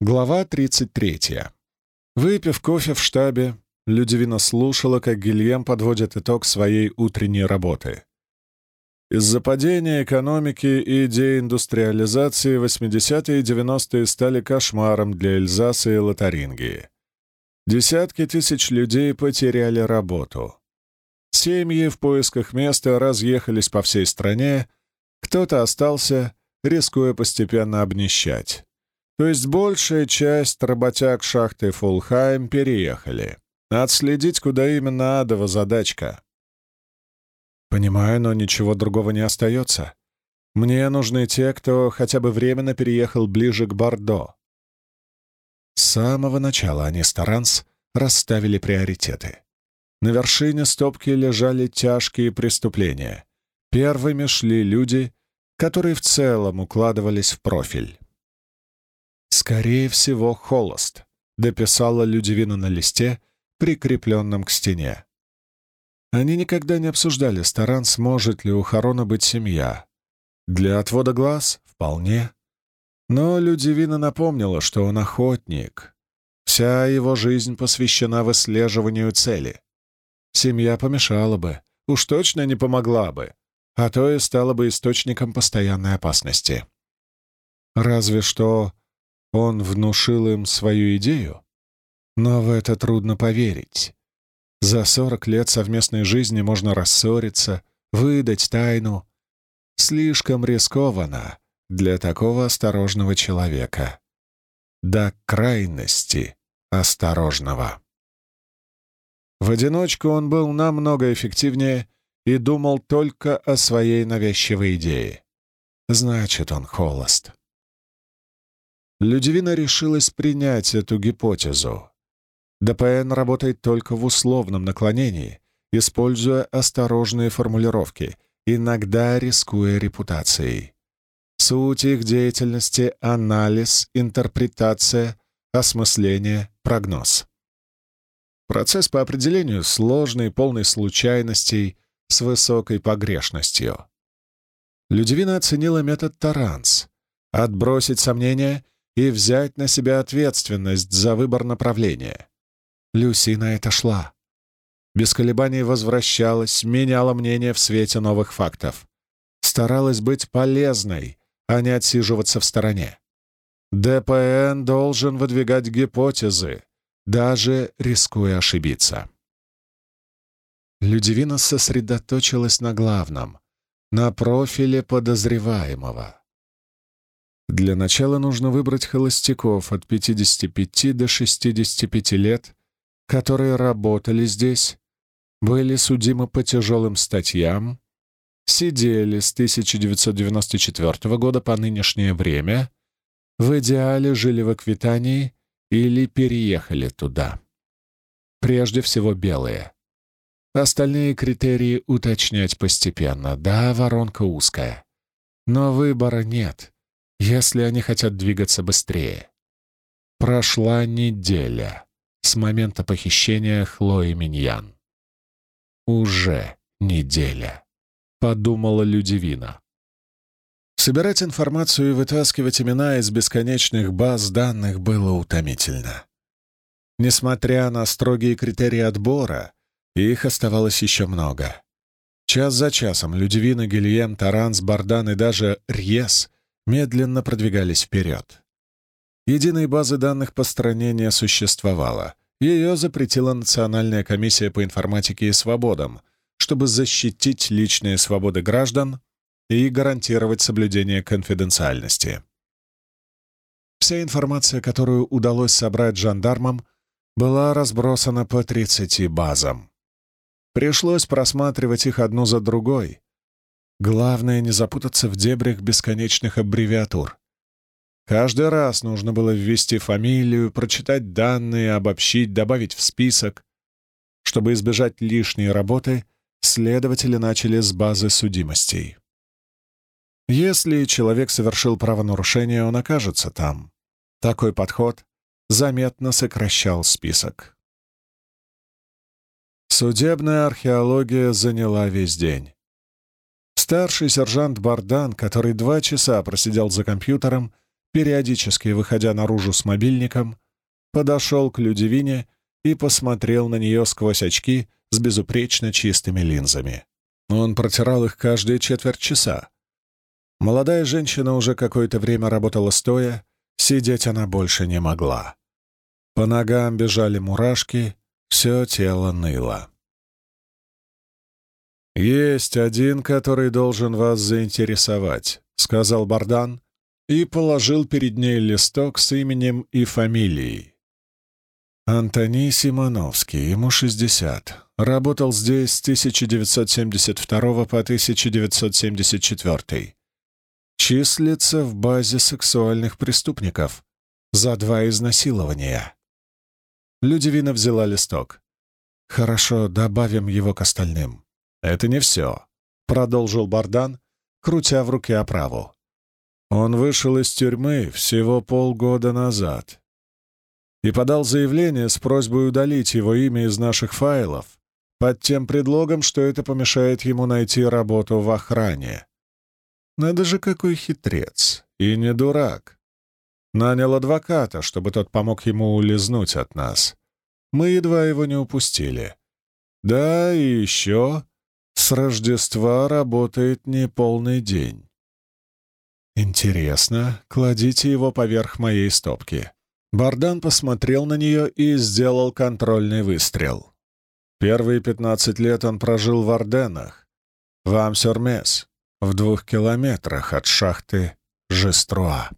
Глава 33. Выпив кофе в штабе, Людивина слушала, как Гильем подводит итог своей утренней работы. Из-за падения экономики и деиндустриализации 80-е и 90-е стали кошмаром для Эльзаса и Лотарингии. Десятки тысяч людей потеряли работу. Семьи в поисках места разъехались по всей стране, кто-то остался, рискуя постепенно обнищать. То есть большая часть работяг шахты Фулхайм переехали. Отследить, куда именно адова задачка. Понимаю, но ничего другого не остается. Мне нужны те, кто хотя бы временно переехал ближе к Бордо. С самого начала они с расставили приоритеты. На вершине стопки лежали тяжкие преступления. Первыми шли люди, которые в целом укладывались в профиль. «Скорее всего, холост», — дописала Людивина на листе, прикрепленном к стене. Они никогда не обсуждали с Таран, сможет ли у Харона быть семья. Для отвода глаз — вполне. Но Людивина напомнила, что он охотник. Вся его жизнь посвящена выслеживанию цели. Семья помешала бы, уж точно не помогла бы, а то и стала бы источником постоянной опасности. Разве что он внушил им свою идею? Но в это трудно поверить. За сорок лет совместной жизни можно рассориться, выдать тайну. Слишком рискованно для такого осторожного человека. До крайности осторожного. В одиночку он был намного эффективнее и думал только о своей навязчивой идее. Значит, он холост. Людивина решилась принять эту гипотезу. ДПН работает только в условном наклонении, используя осторожные формулировки, иногда рискуя репутацией. Суть их деятельности — анализ, интерпретация, осмысление, прогноз. Процесс по определению сложный, полный случайностей, с высокой погрешностью. Людивина оценила метод Таранс — отбросить сомнения и взять на себя ответственность за выбор направления. Люси на это шла. Без колебаний возвращалась, меняла мнение в свете новых фактов. Старалась быть полезной, а не отсиживаться в стороне. ДПН должен выдвигать гипотезы, даже рискуя ошибиться. Людивина сосредоточилась на главном — на профиле подозреваемого. Для начала нужно выбрать холостяков от 55 до 65 лет, которые работали здесь, были судимы по тяжелым статьям, сидели с 1994 года по нынешнее время, в идеале жили в Аквитании или переехали туда. Прежде всего белые. Остальные критерии уточнять постепенно. Да, воронка узкая. Но выбора нет если они хотят двигаться быстрее. Прошла неделя с момента похищения Хлои Миньян. Уже неделя, подумала Людивина. Собирать информацию и вытаскивать имена из бесконечных баз данных было утомительно. Несмотря на строгие критерии отбора, их оставалось еще много. Час за часом Людивина, Гильем, Таранс, Бардан и даже Рьес медленно продвигались вперед. Единой базы данных по стране не существовало. Ее запретила Национальная комиссия по информатике и свободам, чтобы защитить личные свободы граждан и гарантировать соблюдение конфиденциальности. Вся информация, которую удалось собрать жандармам, была разбросана по 30 базам. Пришлось просматривать их одну за другой, Главное не запутаться в дебрях бесконечных аббревиатур. Каждый раз нужно было ввести фамилию, прочитать данные, обобщить, добавить в список. Чтобы избежать лишней работы, следователи начали с базы судимостей. Если человек совершил правонарушение, он окажется там. Такой подход заметно сокращал список. Судебная археология заняла весь день. Старший сержант Бардан, который два часа просидел за компьютером, периодически выходя наружу с мобильником, подошел к Людивине и посмотрел на нее сквозь очки с безупречно чистыми линзами. Он протирал их каждые четверть часа. Молодая женщина уже какое-то время работала стоя, сидеть она больше не могла. По ногам бежали мурашки, все тело ныло. «Есть один, который должен вас заинтересовать», — сказал Бардан и положил перед ней листок с именем и фамилией. Антони Симоновский, ему 60. Работал здесь с 1972 по 1974. Числится в базе сексуальных преступников за два изнасилования. Людивина взяла листок. «Хорошо, добавим его к остальным». «Это не все», — продолжил Бардан, крутя в руке оправу. «Он вышел из тюрьмы всего полгода назад» и подал заявление с просьбой удалить его имя из наших файлов под тем предлогом, что это помешает ему найти работу в охране. Надо же, какой хитрец. И не дурак. Нанял адвоката, чтобы тот помог ему улизнуть от нас. Мы едва его не упустили. Да, и еще с Рождества работает не полный день. Интересно, кладите его поверх моей стопки. Бардан посмотрел на нее и сделал контрольный выстрел. Первые пятнадцать лет он прожил в Орденах, в Амсермес, в двух километрах от шахты Жеструа.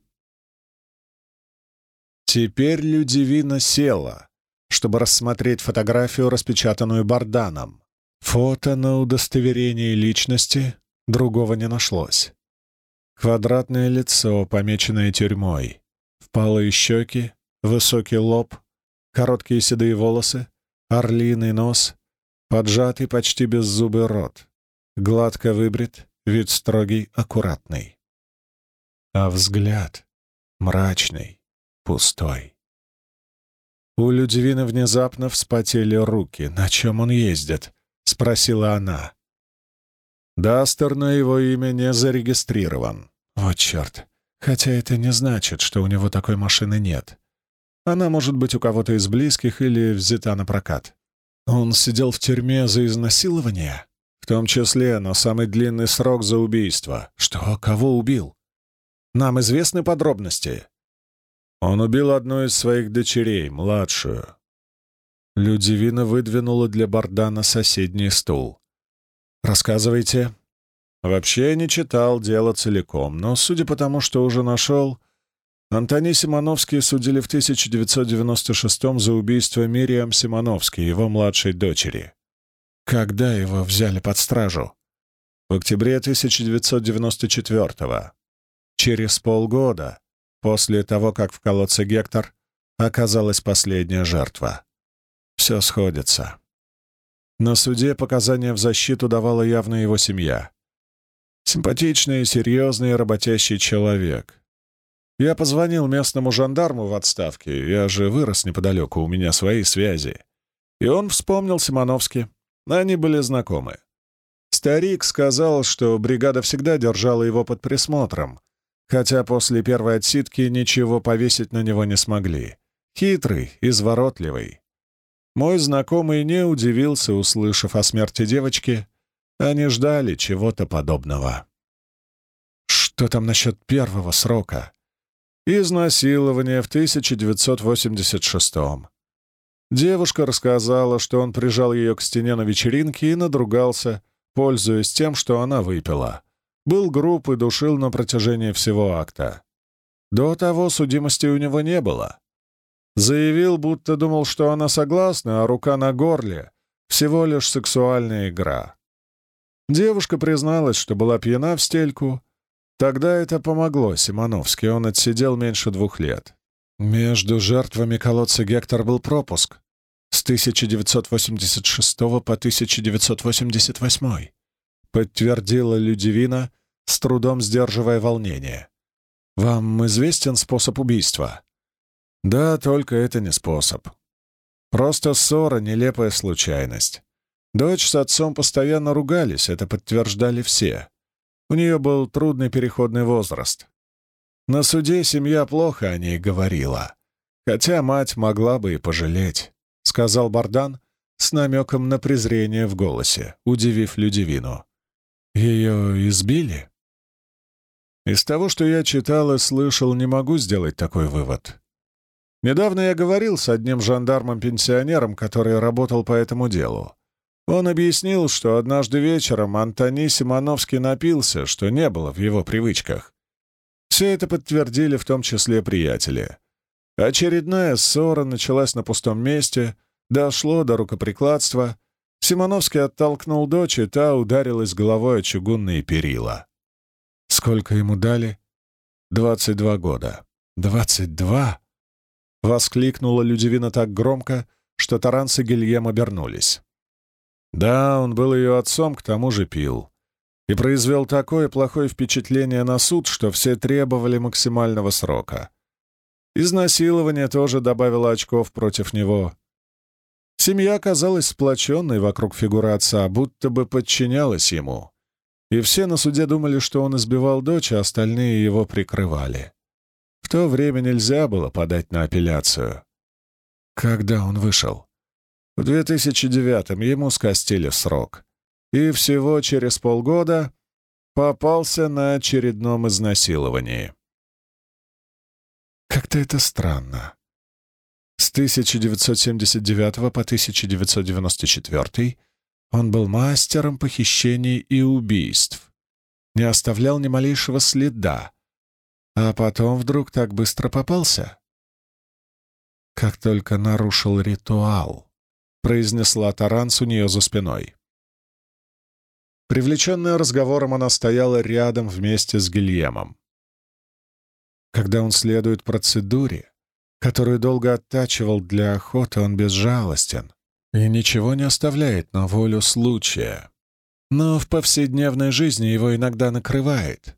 Теперь Людивина села, чтобы рассмотреть фотографию, распечатанную Барданом. Фото на удостоверении личности другого не нашлось. Квадратное лицо, помеченное тюрьмой, впалые щеки, Высокий лоб, короткие седые волосы, орлиный нос, поджатый почти беззубый рот, гладко выбрит, вид строгий, аккуратный. А взгляд мрачный, пустой. У Людивины внезапно вспотели руки. «На чем он ездит?» — спросила она. Дастер на его имя не зарегистрирован. Вот черт. Хотя это не значит, что у него такой машины нет. Она может быть у кого-то из близких или взята на прокат. Он сидел в тюрьме за изнасилование, в том числе, но самый длинный срок за убийство. Что? Кого убил? Нам известны подробности. Он убил одну из своих дочерей, младшую. Людивина выдвинула для Бардана соседний стул. «Рассказывайте». Вообще не читал дело целиком, но, судя по тому, что уже нашел, Антони Симоновский судили в 1996 за убийство Мириам Симоновской, его младшей дочери. Когда его взяли под стражу? В октябре 1994 -го. Через полгода, после того, как в колодце Гектор оказалась последняя жертва. Все сходится. На суде показания в защиту давала явно его семья. Симпатичный, серьезный, работящий человек. Я позвонил местному жандарму в отставке, я же вырос неподалеку, у меня свои связи. И он вспомнил Симоновски. Они были знакомы. Старик сказал, что бригада всегда держала его под присмотром, хотя после первой отсидки ничего повесить на него не смогли. Хитрый, изворотливый. Мой знакомый не удивился, услышав о смерти девочки. Они ждали чего-то подобного. Что там насчет первого срока? Изнасилование в 1986-м. Девушка рассказала, что он прижал ее к стене на вечеринке и надругался, пользуясь тем, что она выпила. Был груб и душил на протяжении всего акта. До того судимости у него не было. Заявил, будто думал, что она согласна, а рука на горле — всего лишь сексуальная игра. Девушка призналась, что была пьяна в стельку Тогда это помогло Симоновски, он отсидел меньше двух лет. Между жертвами колодца Гектор был пропуск с 1986 по 1988, подтвердила Людивина, с трудом сдерживая волнение. «Вам известен способ убийства?» «Да, только это не способ. Просто ссора — нелепая случайность. Дочь с отцом постоянно ругались, это подтверждали все. У нее был трудный переходный возраст. На суде семья плохо о ней говорила, хотя мать могла бы и пожалеть, — сказал Бардан с намеком на презрение в голосе, удивив Людивину. Ее избили? Из того, что я читал и слышал, не могу сделать такой вывод. Недавно я говорил с одним жандармом-пенсионером, который работал по этому делу. Он объяснил, что однажды вечером Антони Симоновский напился, что не было в его привычках. Все это подтвердили в том числе приятели. Очередная ссора началась на пустом месте, дошло до рукоприкладства. Симоновский оттолкнул дочь, и та ударилась головой о чугунные перила. Сколько ему дали? Двадцать два года. Двадцать два? Воскликнула Людивина так громко, что Таранс и Гильем обернулись. Да, он был ее отцом, к тому же пил и произвел такое плохое впечатление на суд, что все требовали максимального срока. Изнасилование тоже добавило очков против него. Семья оказалась сплоченной вокруг фигуры отца, будто бы подчинялась ему. И все на суде думали, что он избивал дочь, а остальные его прикрывали. В то время нельзя было подать на апелляцию. Когда он вышел? В 2009-м ему скостили срок и всего через полгода попался на очередном изнасиловании. Как-то это странно. С 1979 по 1994 он был мастером похищений и убийств, не оставлял ни малейшего следа, а потом вдруг так быстро попался. Как только нарушил ритуал, произнесла Таранс у нее за спиной. Привлеченная разговором, она стояла рядом вместе с Гильемом. Когда он следует процедуре, которую долго оттачивал для охоты, он безжалостен и ничего не оставляет на волю случая. Но в повседневной жизни его иногда накрывает.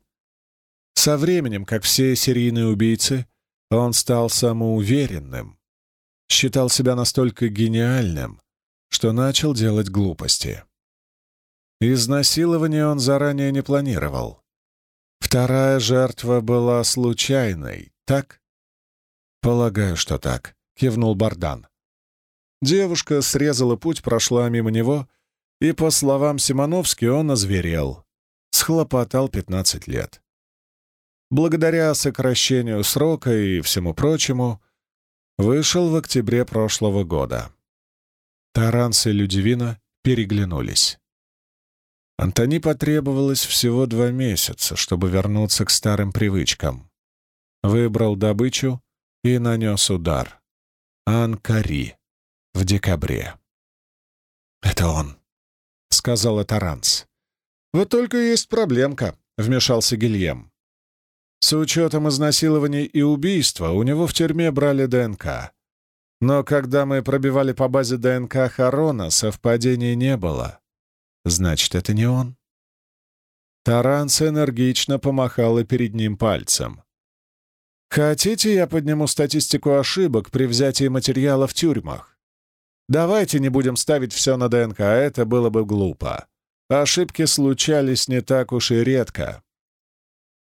Со временем, как все серийные убийцы, он стал самоуверенным, считал себя настолько гениальным, что начал делать глупости. Изнасилование он заранее не планировал. Вторая жертва была случайной, так? Полагаю, что так, кивнул Бардан. Девушка срезала путь, прошла мимо него, и, по словам Симоновски, он озверел. Схлопотал 15 лет. Благодаря сокращению срока и всему прочему, вышел в октябре прошлого года. Таранс и Людивина переглянулись. Антони потребовалось всего два месяца, чтобы вернуться к старым привычкам. Выбрал добычу и нанес удар. Анкари. В декабре. «Это он», — сказала Таранс. «Вот только есть проблемка», — вмешался Гильем. С учетом изнасилований и убийства у него в тюрьме брали ДНК. Но когда мы пробивали по базе ДНК Харона, совпадений не было. Значит, это не он. Таранс энергично помахала перед ним пальцем. «Хотите, я подниму статистику ошибок при взятии материала в тюрьмах? Давайте не будем ставить все на ДНК, это было бы глупо. Ошибки случались не так уж и редко».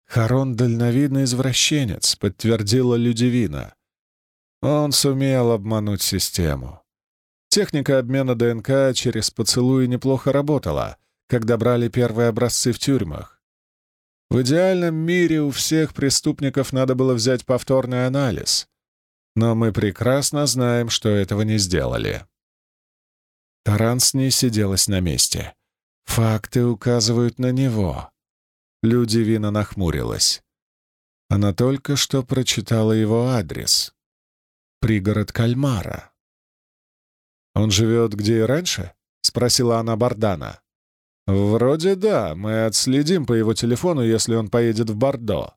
«Харон — дальновидный извращенец», — подтвердила Людивина. Он сумел обмануть систему. Техника обмена ДНК через поцелуи неплохо работала, когда брали первые образцы в тюрьмах. В идеальном мире у всех преступников надо было взять повторный анализ, но мы прекрасно знаем, что этого не сделали. Таранс не сиделась на месте. Факты указывают на него. Людивина нахмурилась. Она только что прочитала его адрес. Пригород Кальмара. «Он живет где и раньше?» — спросила она Бардана. «Вроде да. Мы отследим по его телефону, если он поедет в Бордо».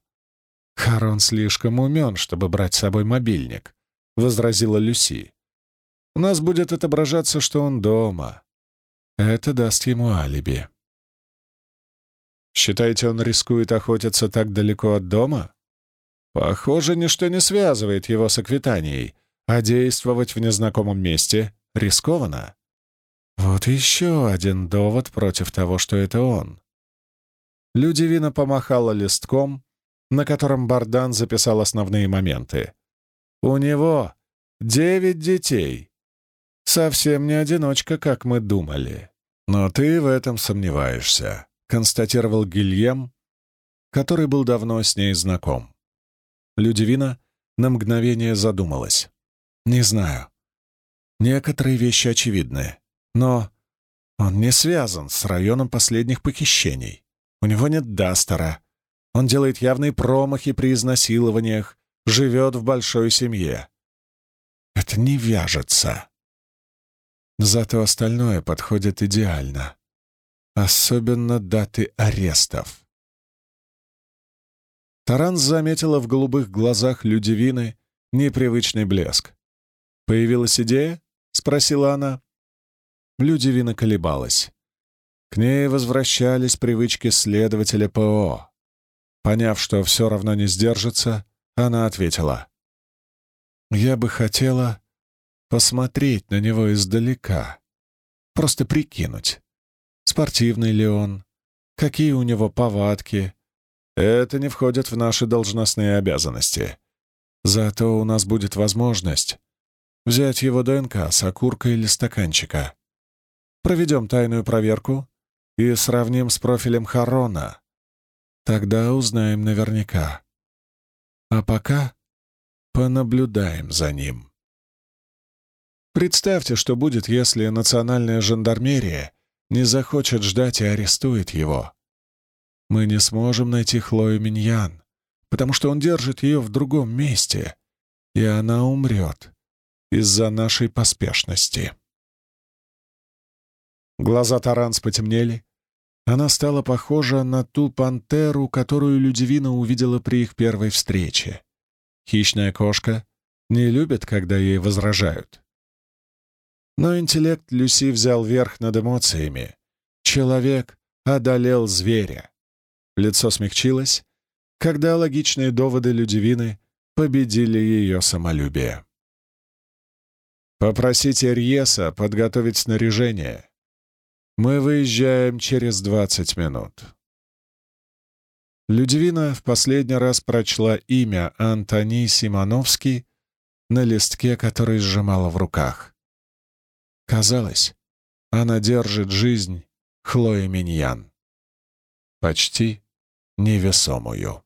«Харон слишком умен, чтобы брать с собой мобильник», — возразила Люси. «У нас будет отображаться, что он дома. Это даст ему алиби». «Считаете, он рискует охотиться так далеко от дома?» «Похоже, ничто не связывает его с Аквитанией, а действовать в незнакомом месте Рискованно. Вот еще один довод против того, что это он. Людивина помахала листком, на котором Бардан записал основные моменты. «У него девять детей. Совсем не одиночка, как мы думали. Но ты в этом сомневаешься», — констатировал Гильем, который был давно с ней знаком. Людивина на мгновение задумалась. «Не знаю. Некоторые вещи очевидны, но он не связан с районом последних похищений. У него нет Дастера. Он делает явные промахи при изнасилованиях, живет в большой семье. Это не вяжется. Зато остальное подходит идеально. Особенно даты арестов. Таранс заметила в голубых глазах Людивины непривычный блеск. «Появилась идея?» — спросила она. Людивина колебалась. К ней возвращались привычки следователя ПО. Поняв, что все равно не сдержится, она ответила. «Я бы хотела посмотреть на него издалека, просто прикинуть, спортивный ли он, какие у него повадки, это не входит в наши должностные обязанности. Зато у нас будет возможность взять его ДНК с окурка или стаканчика. Проведем тайную проверку и сравним с профилем Харона. Тогда узнаем наверняка. А пока понаблюдаем за ним. Представьте, что будет, если национальная жандармерия не захочет ждать и арестует его мы не сможем найти Хлою Миньян, потому что он держит ее в другом месте, и она умрет из-за нашей поспешности. Глаза Таранс потемнели. Она стала похожа на ту пантеру, которую Людивина увидела при их первой встрече. Хищная кошка не любит, когда ей возражают. Но интеллект Люси взял верх над эмоциями. Человек одолел зверя. Лицо смягчилось, когда логичные доводы Людивины победили ее самолюбие. «Попросите Рьеса подготовить снаряжение. Мы выезжаем через двадцать минут». Людивина в последний раз прочла имя Антони Симоновский на листке, который сжимала в руках. Казалось, она держит жизнь Хлои Миньян. Почти невесомую.